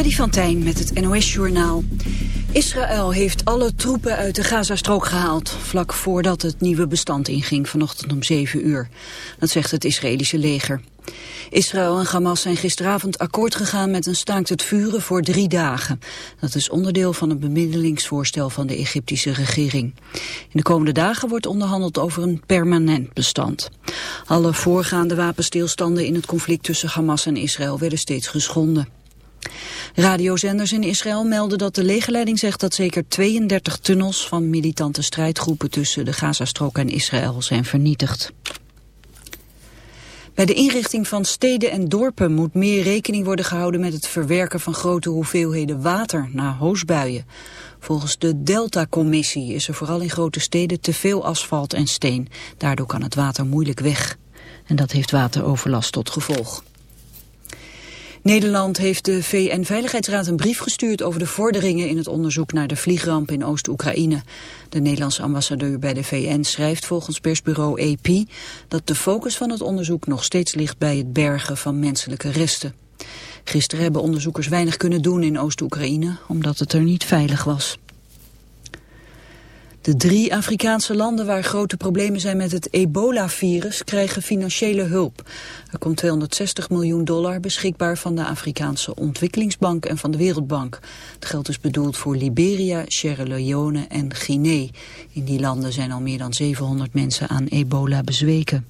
Freddy van Tijn met het NOS-journaal. Israël heeft alle troepen uit de Gazastrook gehaald... vlak voordat het nieuwe bestand inging vanochtend om 7 uur. Dat zegt het Israëlische leger. Israël en Hamas zijn gisteravond akkoord gegaan met een staakt het vuren voor drie dagen. Dat is onderdeel van een bemiddelingsvoorstel van de Egyptische regering. In de komende dagen wordt onderhandeld over een permanent bestand. Alle voorgaande wapenstilstanden in het conflict tussen Hamas en Israël werden steeds geschonden. Radiozenders in Israël melden dat de legerleiding zegt dat zeker 32 tunnels van militante strijdgroepen tussen de Gazastrook en Israël zijn vernietigd. Bij de inrichting van steden en dorpen moet meer rekening worden gehouden met het verwerken van grote hoeveelheden water na hoosbuien. Volgens de Delta-commissie is er vooral in grote steden te veel asfalt en steen. Daardoor kan het water moeilijk weg. En dat heeft wateroverlast tot gevolg. Nederland heeft de VN-veiligheidsraad een brief gestuurd over de vorderingen in het onderzoek naar de vliegramp in Oost-Oekraïne. De Nederlandse ambassadeur bij de VN schrijft volgens persbureau AP dat de focus van het onderzoek nog steeds ligt bij het bergen van menselijke resten. Gisteren hebben onderzoekers weinig kunnen doen in Oost-Oekraïne omdat het er niet veilig was. De drie Afrikaanse landen waar grote problemen zijn met het ebola-virus krijgen financiële hulp. Er komt 260 miljoen dollar beschikbaar van de Afrikaanse Ontwikkelingsbank en van de Wereldbank. Het geld is bedoeld voor Liberia, Sierra Leone en Guinea. In die landen zijn al meer dan 700 mensen aan ebola bezweken.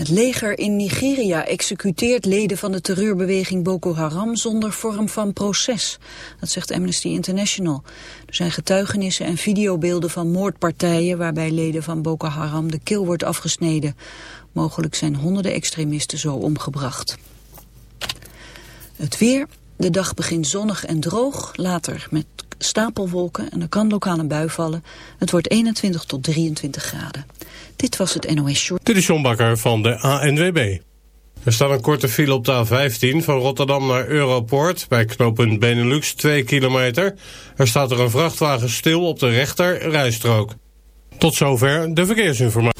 Het leger in Nigeria executeert leden van de terreurbeweging Boko Haram zonder vorm van proces. Dat zegt Amnesty International. Er zijn getuigenissen en videobeelden van moordpartijen waarbij leden van Boko Haram de keel wordt afgesneden. Mogelijk zijn honderden extremisten zo omgebracht. Het weer. De dag begint zonnig en droog, later met stapelwolken en er kan lokaal een bui vallen. Het wordt 21 tot 23 graden. Dit was het NOS Short. Dit is John Bakker van de ANWB. Er staat een korte file op de A15 van Rotterdam naar Europoort... bij knooppunt Benelux 2 kilometer. Er staat er een vrachtwagen stil op de rechter rijstrook. Tot zover de verkeersinformatie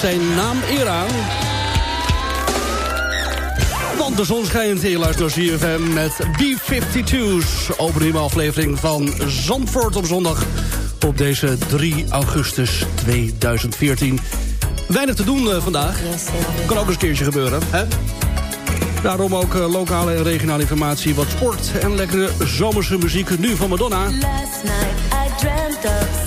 Zijn naam eer aan. Want de zon schijnt je luistert naar CFM met B-52's. Opening aflevering van Zandvoort op zondag op deze 3 augustus 2014. Weinig te doen uh, vandaag. Kan ook eens een keertje gebeuren, hè? Daarom ook uh, lokale en regionale informatie, wat sport en lekkere zomerse muziek. Nu van Madonna. Last night I dreamt of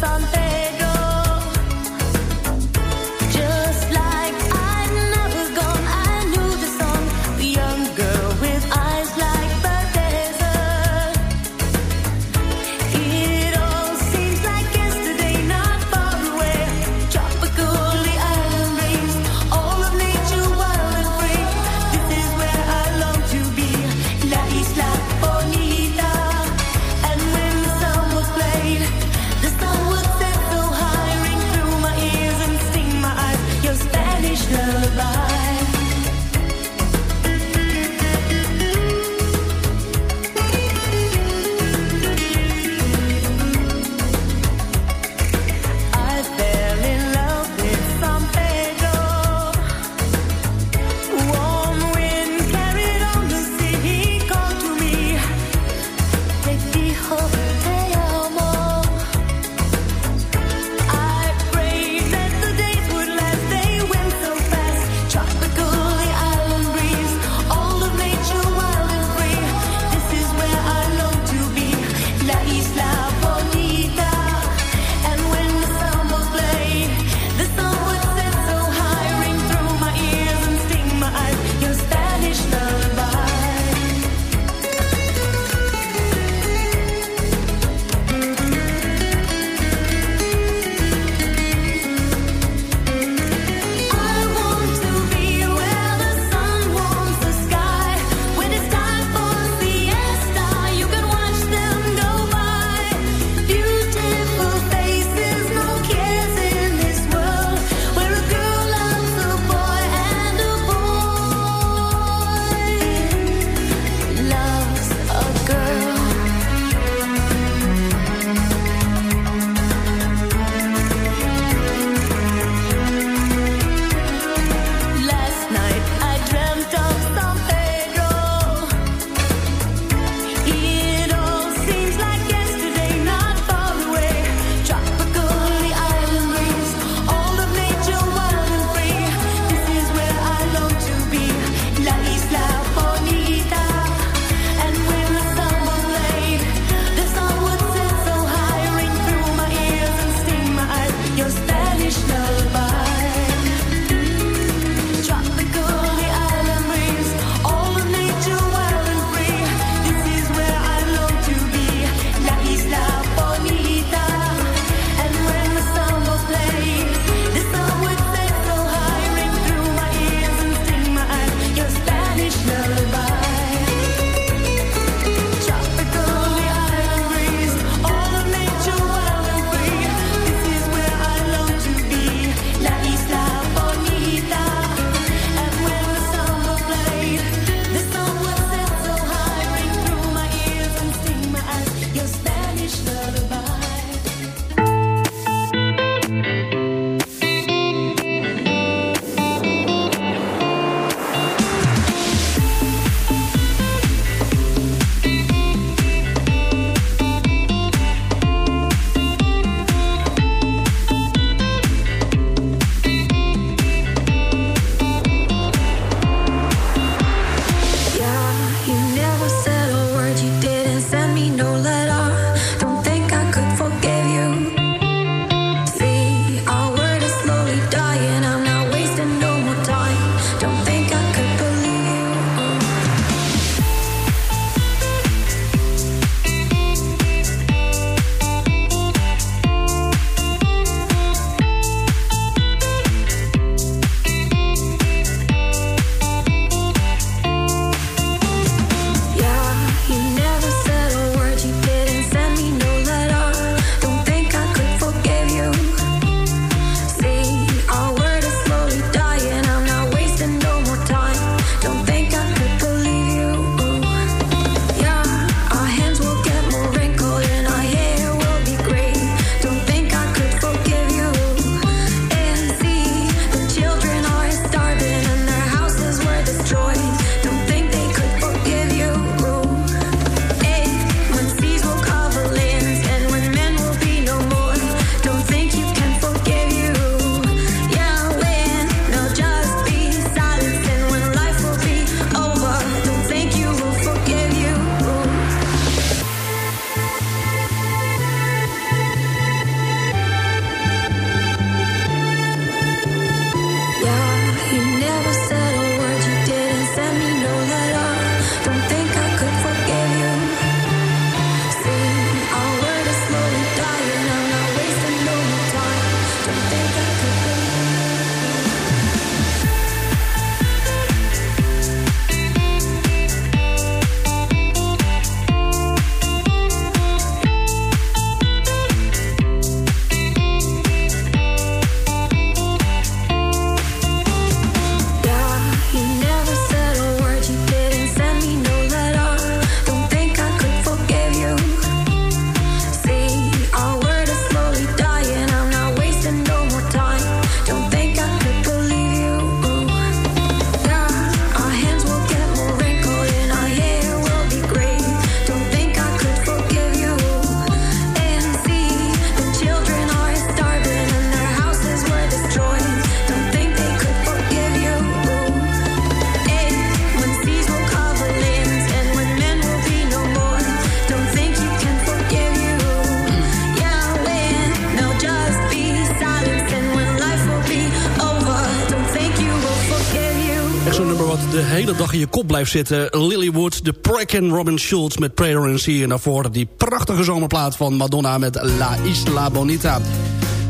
blijft zitten. Lilywood, The Prick en Robin Schulz met Prayer and Sea. En daarvoor die prachtige zomerplaat van Madonna met La Isla Bonita.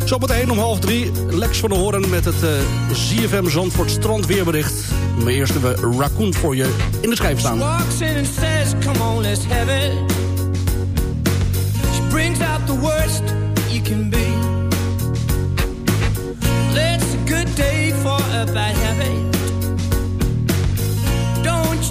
Zometeen om half drie, Lex van de Hoorn met het ZFM Zandvoort strandweerbericht. Maar eerst hebben we Raccoon voor je in de schijf staan. let's brings out the worst you can be. It's a good day for a bad.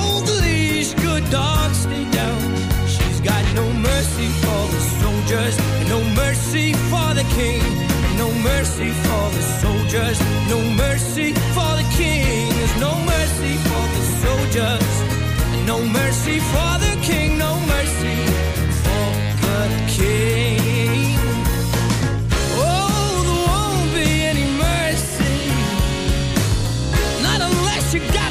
mercy for the soldiers, no mercy for the king. No mercy for the soldiers, no mercy for the king. There's no mercy for the soldiers, no mercy for the king, no mercy for the king. Oh, there won't be any mercy. Not unless you got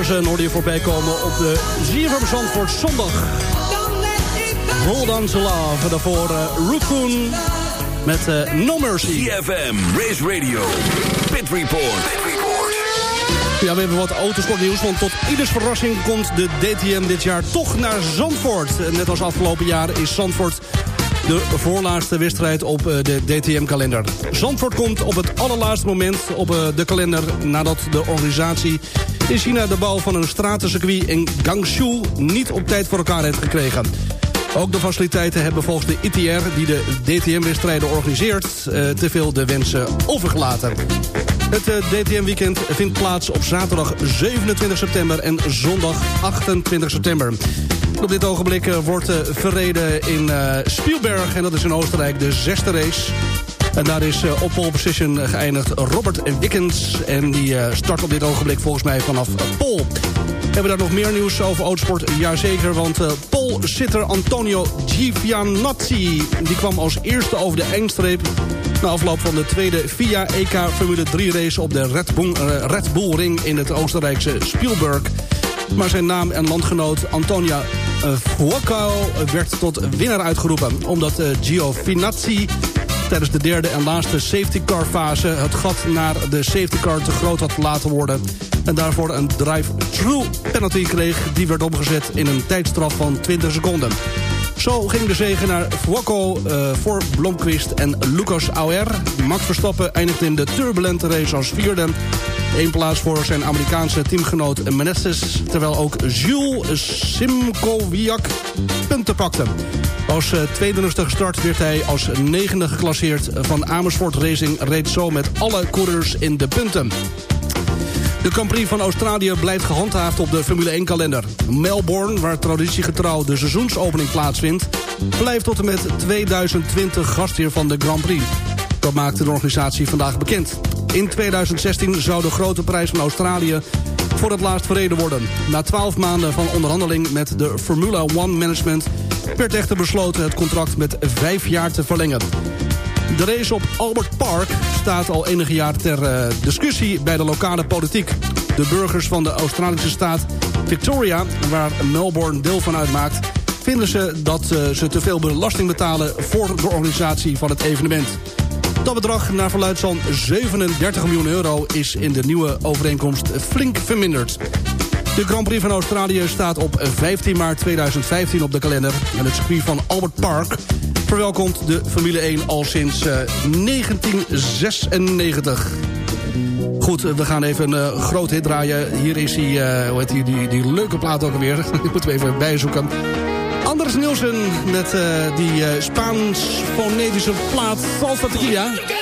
Anderson hoorde je voorbij komen op de ZFM Zandvoort zondag. Hold on to love. Daarvoor uh, met uh, No Mercy. CFM, Race Radio, Pit Report. Ja, we hebben wat autosportnieuws, want tot ieders verrassing komt de DTM dit jaar toch naar Zandvoort. Net als afgelopen jaar is Zandvoort de voorlaatste wedstrijd op eh, de DTM-kalender. Zandvoort komt op het allerlaatste moment op eh, de kalender... nadat de organisatie in China de bouw van een stratencircuit in Gangshu... niet op tijd voor elkaar heeft gekregen. Ook de faciliteiten hebben volgens de ITR, die de DTM-wedstrijden organiseert... Eh, te veel de wensen overgelaten. Het DTM-weekend vindt plaats op zaterdag 27 september en zondag 28 september. Op dit ogenblik eh, wordt verreden in Spielberg. En dat is in Oostenrijk de zesde race. En daar is uh, op pole position geëindigd Robert Wickens. En die start op dit ogenblik volgens mij vanaf Pol. Hebben we daar nog meer nieuws over autosport? Jazeker, want Pol sitter Antonio Giovinazzi... die kwam als eerste over de eindstreep... na afloop van de tweede FIA EK Formule 3 race... op de Red Bull, Red Bull Ring in het Oostenrijkse Spielberg... Maar zijn naam en landgenoot Antonia Fuoco werd tot winnaar uitgeroepen. Omdat Giovinazzi tijdens de derde en laatste safety car fase... het gat naar de safety car te groot had laten worden... en daarvoor een drive-through penalty kreeg... die werd omgezet in een tijdstraf van 20 seconden. Zo ging de zegen naar Fuoco uh, voor Blomqvist en Lucas Auer. Max Verstappen eindigde in de turbulente race als vierde... Eén plaats voor zijn Amerikaanse teamgenoot Meneses... terwijl ook Jules Simkowiak punten pakte. Als uh, tweede gestart werd hij als negende geclasseerd van Amersfoort Racing... reed zo met alle coureurs in de punten. De Grand Prix van Australië blijft gehandhaafd op de Formule 1-kalender. Melbourne, waar traditiegetrouw de seizoensopening plaatsvindt... blijft tot en met 2020 gastheer van de Grand Prix. Dat maakte de organisatie vandaag bekend. In 2016 zou de grote prijs van Australië voor het laatst verreden worden. Na 12 maanden van onderhandeling met de Formula One Management... werd echter besloten het contract met vijf jaar te verlengen. De race op Albert Park staat al enige jaar ter uh, discussie bij de lokale politiek. De burgers van de Australische staat Victoria, waar Melbourne deel van uitmaakt... vinden ze dat uh, ze te veel belasting betalen voor de organisatie van het evenement. Dat bedrag naar verluid van 37 miljoen euro is in de nieuwe overeenkomst flink verminderd. De Grand Prix van Australië staat op 15 maart 2015 op de kalender. En het circuit van Albert Park verwelkomt de Formule 1 al sinds uh, 1996. Goed, we gaan even een uh, groot hit draaien. Hier is die, uh, hoe heet die, die, die leuke plaat ook alweer. Ik moet hem even bijzoeken. Anders Nielsen met uh, die uh, Spaans-fonetische plaat Salsa Tequila.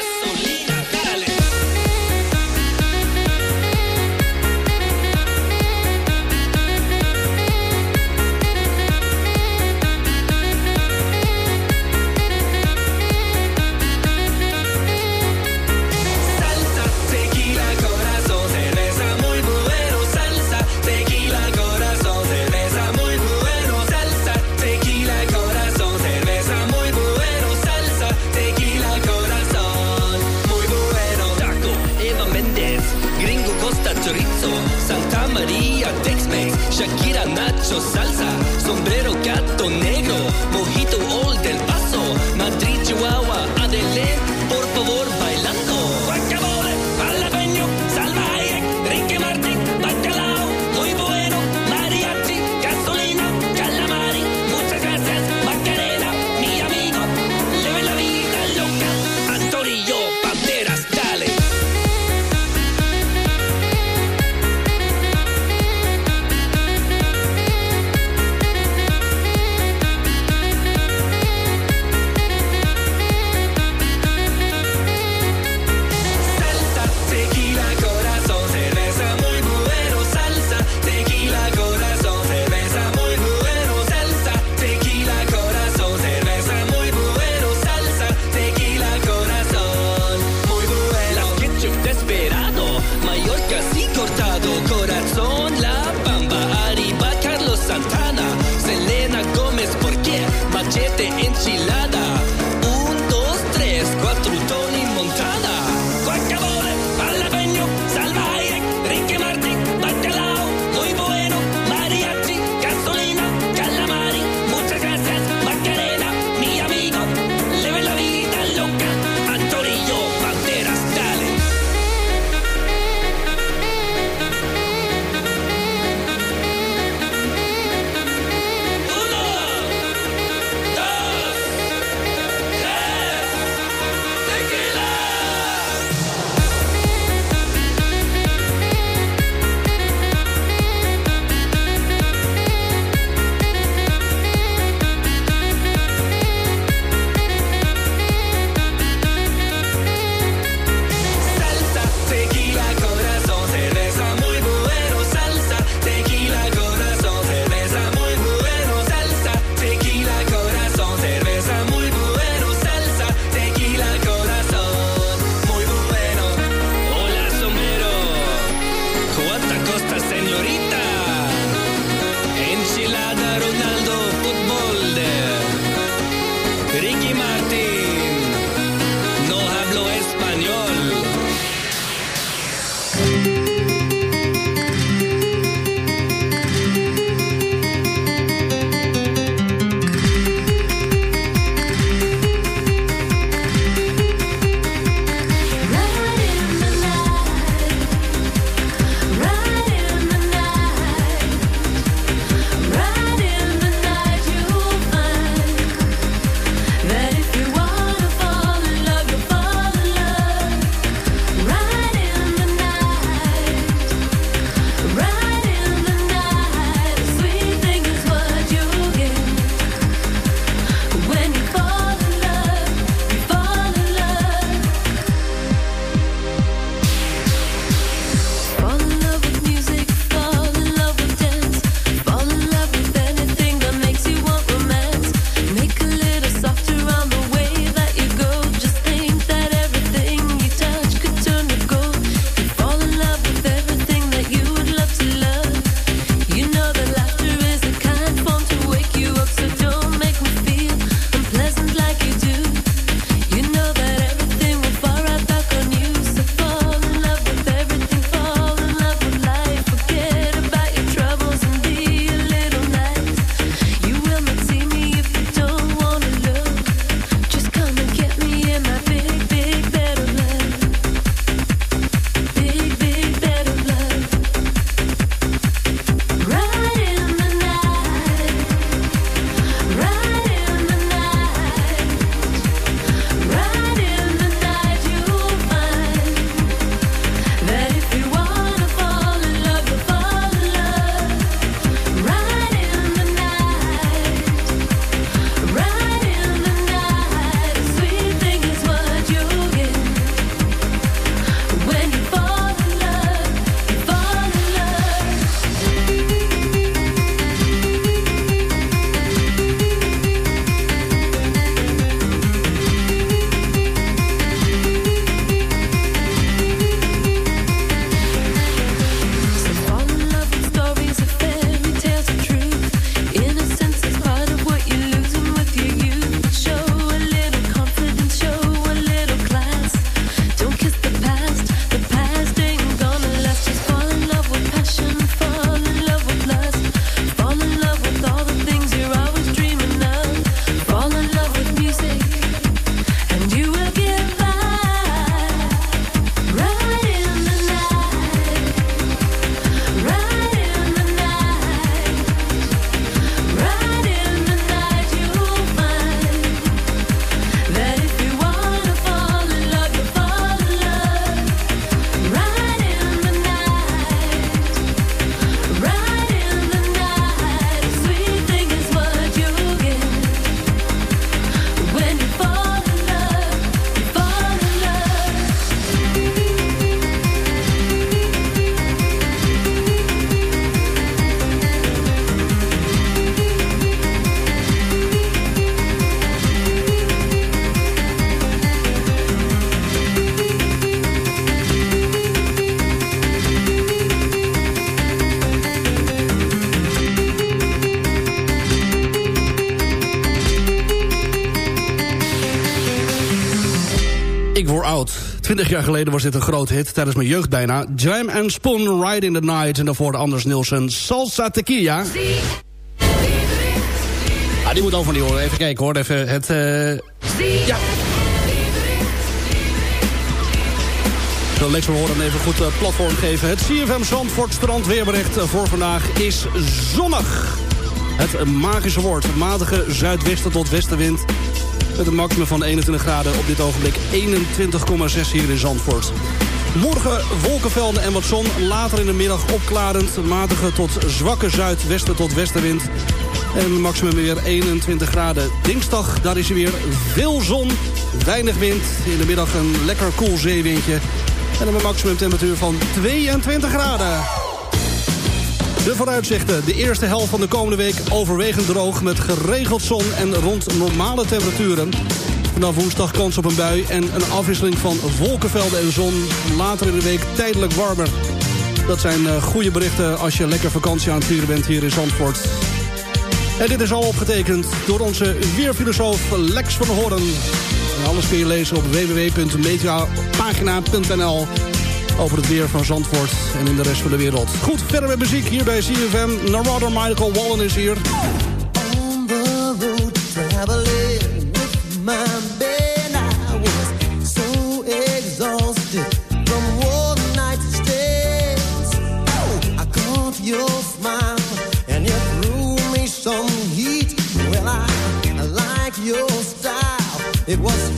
pecho salsa, sombrero Twintig jaar geleden was dit een groot hit, tijdens mijn jeugd bijna. Jam and Spoon, Ride in the Night. En daarvoor de Anders Nielsen, Salsa Tequila. Ah, die moet over die horen. Even kijken hoor, even het... Uh... Ja. De Lex horen even goed uh, platform geven. Het CFM Zandvoort strand weerbericht voor vandaag is zonnig. Het magische woord. Matige zuidwesten tot westenwind. Met een maximum van 21 graden. Op dit ogenblik 21,6 hier in Zandvoort. Morgen wolkenvelden en wat zon. Later in de middag opklarend. Matige tot zwakke zuidwesten tot westenwind. En maximum weer 21 graden. Dinsdag, daar is er weer veel zon. Weinig wind. In de middag een lekker koel zeewindje. En een maximum temperatuur van 22 graden. De vooruitzichten. De eerste helft van de komende week overwegend droog... met geregeld zon en rond normale temperaturen. Vanaf woensdag kans op een bui en een afwisseling van wolkenvelden en zon. Later in de week tijdelijk warmer. Dat zijn uh, goede berichten als je lekker vakantie aan het vieren bent hier in Zandvoort. En dit is al opgetekend door onze weerfilosoof Lex van Hoorn. En alles kun je lezen op www.meteopagina.nl over het weer van Zandvoort en in de rest van de wereld. Goed, verder met muziek hier bij CFM. Narada Michael Wallen is hier. On the road with my band I was so exhausted from one night's stands I caught your smile and you threw me some heat Well I like your style It was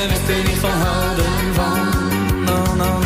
En wisten niet van houden van. No,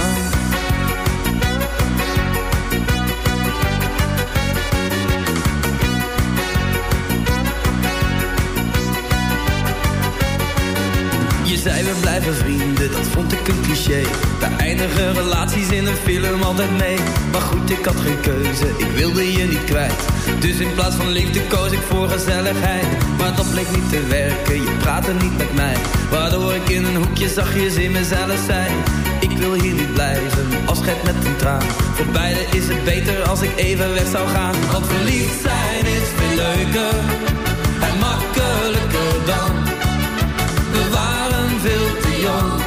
Je zei we blijven vrienden, dat vond ik een cliché. Daar eindigen relaties in een film altijd mee. Maar goed, ik had geen keuze, ik wilde je niet kwijt Dus in plaats van liefde koos ik voor gezelligheid. Maar dat bleek niet te werken, je praatte niet met mij. Waardoor ik in een hoekje zachtjes in mezelf zei Ik wil hier niet blijven, afscheid met een traan. Voor beide is het beter als ik even weg zou gaan. Want verliefd zijn is veel leuker En makkelijker dan. We waren veel te jong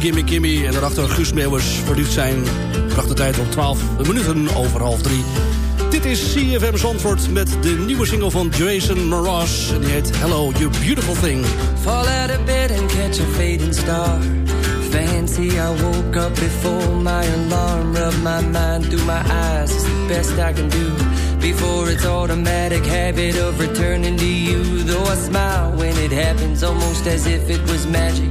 Gimme, Gimme, Gimme. En daarachter Guus Meeuwers, verliefd zijn. Bracht de tijd op 12 minuten over half drie. Dit is CFM Zandvoort met de nieuwe single van Jason Mraz. En die heet Hello, You Beautiful Thing. Fall out of bed and catch a fading star. Fancy, I woke up before my alarm. Rub my mind through my eyes, it's the best I can do. Before it's automatic habit of returning to you. Though I smile when it happens, almost as if it was magic.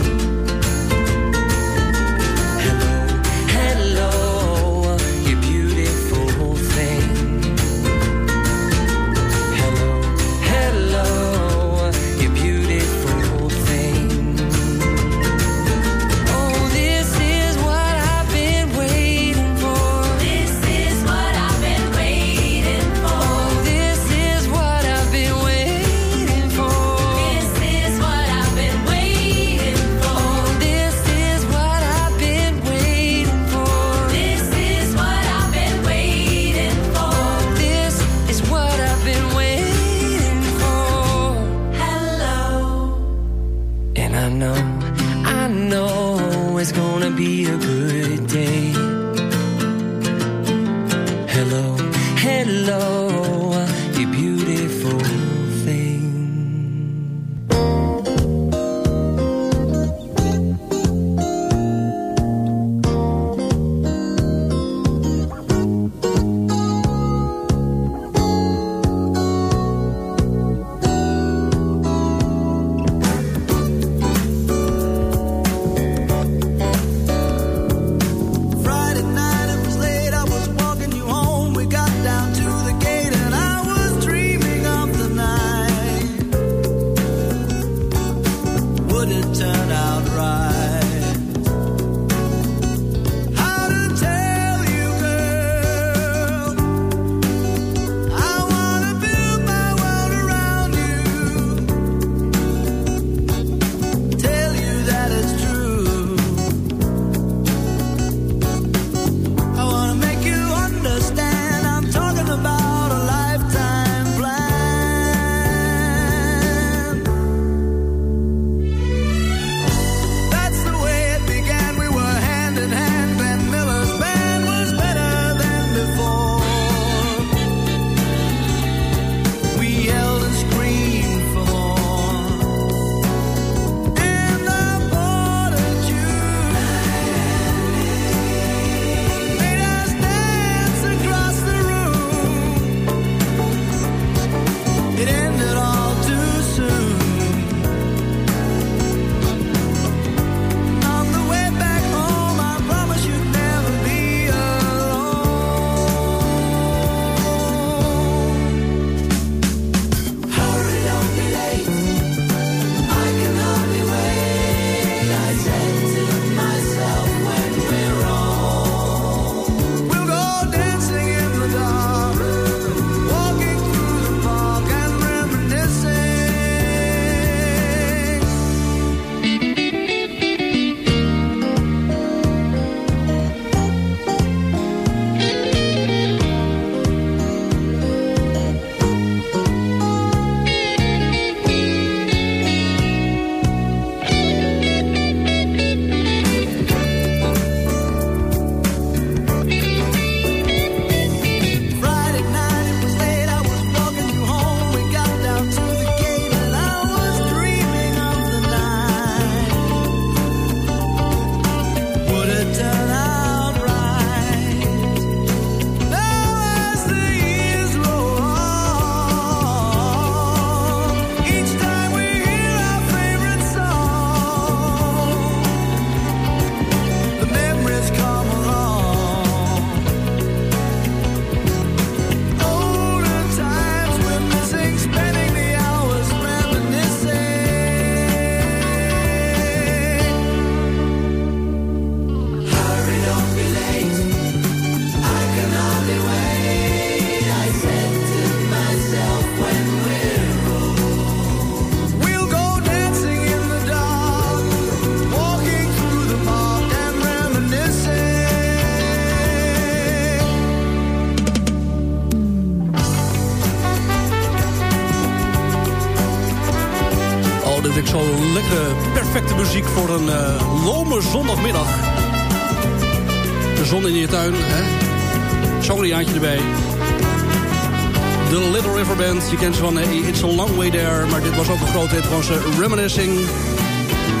Van hey, It's a Long Way There. Maar dit was ook een grote hit van ze, Reminiscing.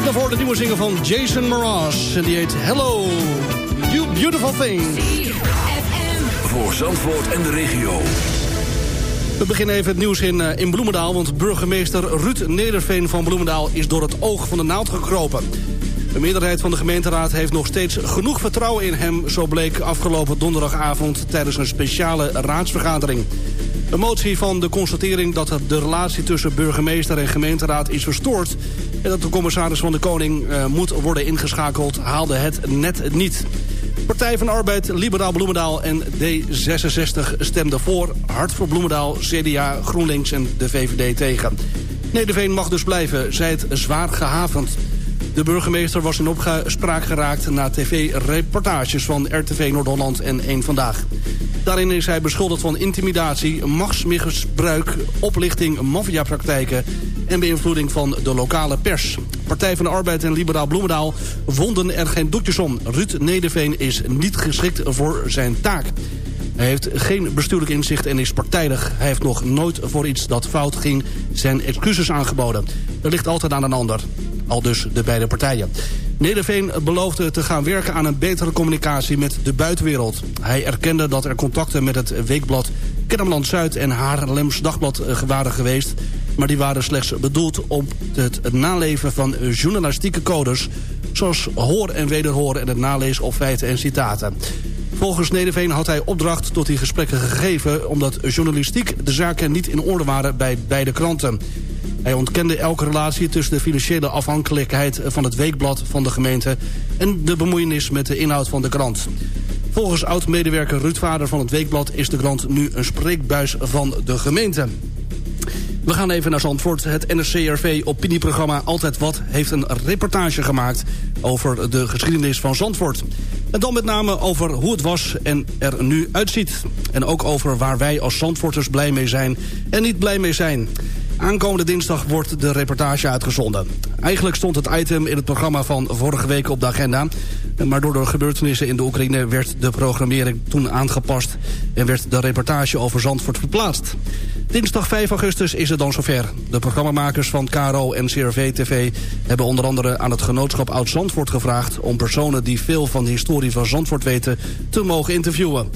Daarvoor de nieuwe zinger van Jason Mraz. En die heet Hello, You Beautiful Thing. Voor Zandvoort en de regio. We beginnen even het nieuws in, uh, in Bloemendaal... want burgemeester Ruud Nederveen van Bloemendaal... is door het oog van de naald gekropen. De meerderheid van de gemeenteraad heeft nog steeds genoeg vertrouwen in hem... zo bleek afgelopen donderdagavond tijdens een speciale raadsvergadering. Een motie van de constatering dat de relatie tussen burgemeester en gemeenteraad is verstoord... en dat de commissaris van de Koning uh, moet worden ingeschakeld, haalde het net niet. Partij van Arbeid, Liberaal Bloemendaal en D66 stemden voor. Hart voor Bloemendaal, CDA, GroenLinks en de VVD tegen. Nederveen mag dus blijven, zij het zwaar gehavend. De burgemeester was in opspraak geraakt na tv-reportages van RTV Noord-Holland en 1 Vandaag. Daarin is hij beschuldigd van intimidatie, machtsmisbruik, oplichting, maffiapraktijken en beïnvloeding van de lokale pers. Partij van de Arbeid en Liberaal Bloemendaal vonden er geen doekjes om. Ruud Nederveen is niet geschikt voor zijn taak. Hij heeft geen bestuurlijk inzicht en is partijdig. Hij heeft nog nooit voor iets dat fout ging zijn excuses aangeboden. Er ligt altijd aan een ander. Al dus de beide partijen. Nederveen beloofde te gaan werken aan een betere communicatie met de buitenwereld. Hij erkende dat er contacten met het weekblad Kennemerland Zuid en Haarlems Dagblad waren geweest. Maar die waren slechts bedoeld om het naleven van journalistieke codes... zoals hoor en wederhoor en het nalezen op feiten en citaten. Volgens Nederveen had hij opdracht tot die gesprekken gegeven... omdat journalistiek de zaken niet in orde waren bij beide kranten. Hij ontkende elke relatie tussen de financiële afhankelijkheid van het weekblad van de gemeente... en de bemoeienis met de inhoud van de krant. Volgens oud-medewerker Ruud Vader van het Weekblad... is de krant nu een spreekbuis van de gemeente. We gaan even naar Zandvoort. Het NRC-RV opinieprogramma Altijd Wat heeft een reportage gemaakt over de geschiedenis van Zandvoort. En dan met name over hoe het was en er nu uitziet. En ook over waar wij als Zandvoorters blij mee zijn en niet blij mee zijn. Aankomende dinsdag wordt de reportage uitgezonden. Eigenlijk stond het item in het programma van vorige week op de agenda. Maar door de gebeurtenissen in de Oekraïne werd de programmering toen aangepast... en werd de reportage over Zandvoort verplaatst. Dinsdag 5 augustus is het dan zover. De programmamakers van KRO en CRV-TV hebben onder andere aan het genootschap Oud-Zandvoort gevraagd... om personen die veel van de historie van Zandvoort weten te mogen interviewen.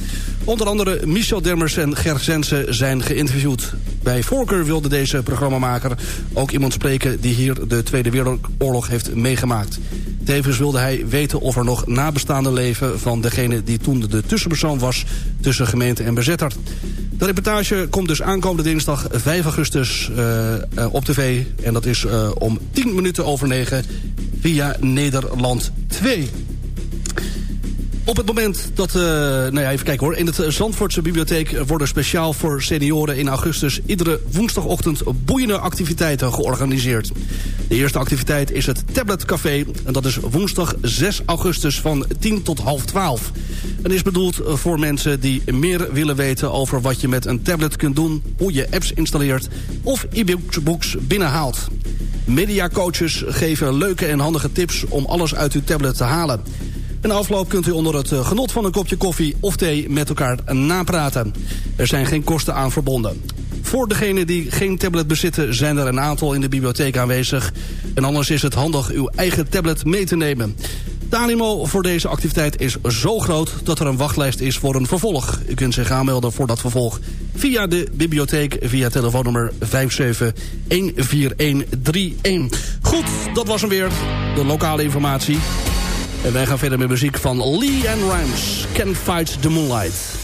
Onder andere Michel Demmers en Ger Zensen zijn geïnterviewd. Bij voorkeur wilde deze programmamaker ook iemand spreken... die hier de Tweede Wereldoorlog heeft meegemaakt. Tevens wilde hij weten of er nog nabestaanden leven... van degene die toen de tussenpersoon was tussen gemeente en bezetter. De reportage komt dus aankomende dinsdag 5 augustus uh, uh, op tv. En dat is uh, om 10 minuten over 9 via Nederland 2. Op het moment dat, uh, nou ja, even kijken hoor. In het Zandvoortse bibliotheek worden speciaal voor senioren in augustus iedere woensdagochtend boeiende activiteiten georganiseerd. De eerste activiteit is het Tablet Café. En dat is woensdag 6 augustus van 10 tot half 12. En is bedoeld voor mensen die meer willen weten over wat je met een tablet kunt doen, hoe je apps installeert of e-books binnenhaalt. Mediacoaches geven leuke en handige tips om alles uit uw tablet te halen. En afloop kunt u onder het genot van een kopje koffie of thee met elkaar napraten. Er zijn geen kosten aan verbonden. Voor degenen die geen tablet bezitten zijn er een aantal in de bibliotheek aanwezig. En anders is het handig uw eigen tablet mee te nemen. De animo voor deze activiteit is zo groot dat er een wachtlijst is voor een vervolg. U kunt zich aanmelden voor dat vervolg via de bibliotheek via telefoonnummer 5714131. Goed, dat was hem weer. De lokale informatie. En wij gaan verder met muziek van Lee and Rhymes. Can Fight the Moonlight.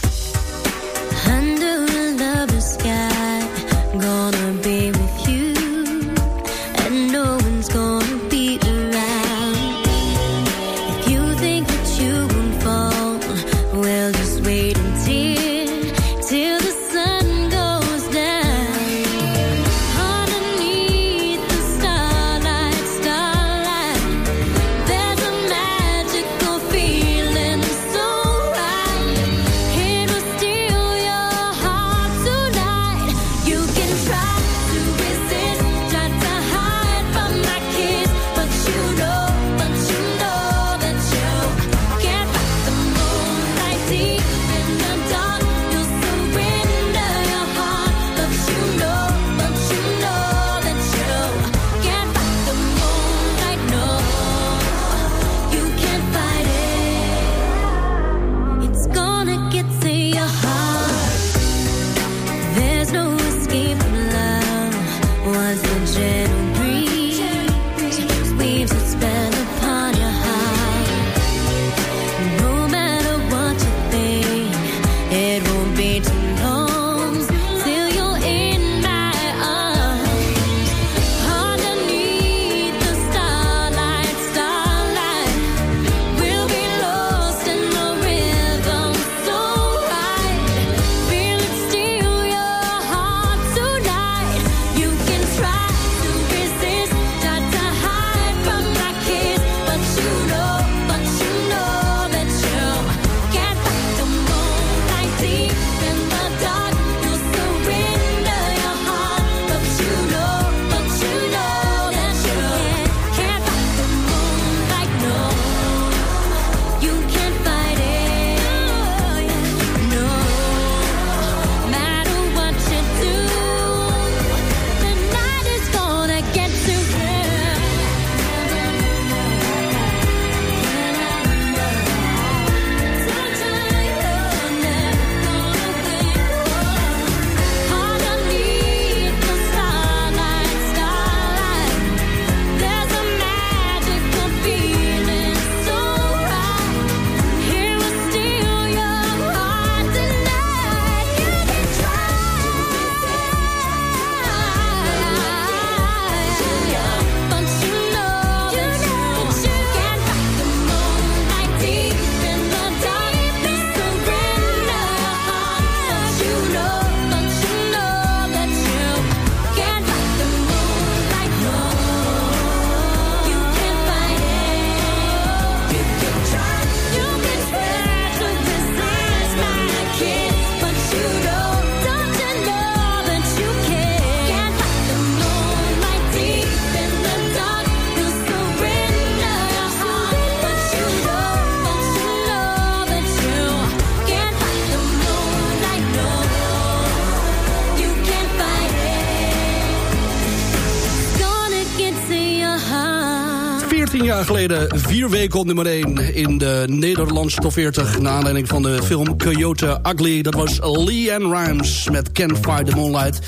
week op nummer 1 in de Nederlandse top 40... naar aanleiding van de film Coyote Ugly. Dat was Lee Ann Rimes met Can't Fight the Moonlight.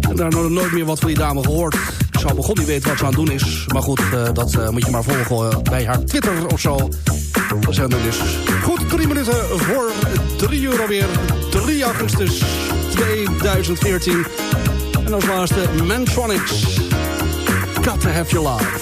En daar nog nooit meer wat van die dame gehoord. Ik zou begon niet weten wat ze aan het doen is. Maar goed, eh, dat eh, moet je maar volgen eh, bij haar Twitter of zo. Dat zijn er dus. Goed, drie minuten voor drie euro weer 3 augustus 2014. En als laatste Mantronics. Got to have your love.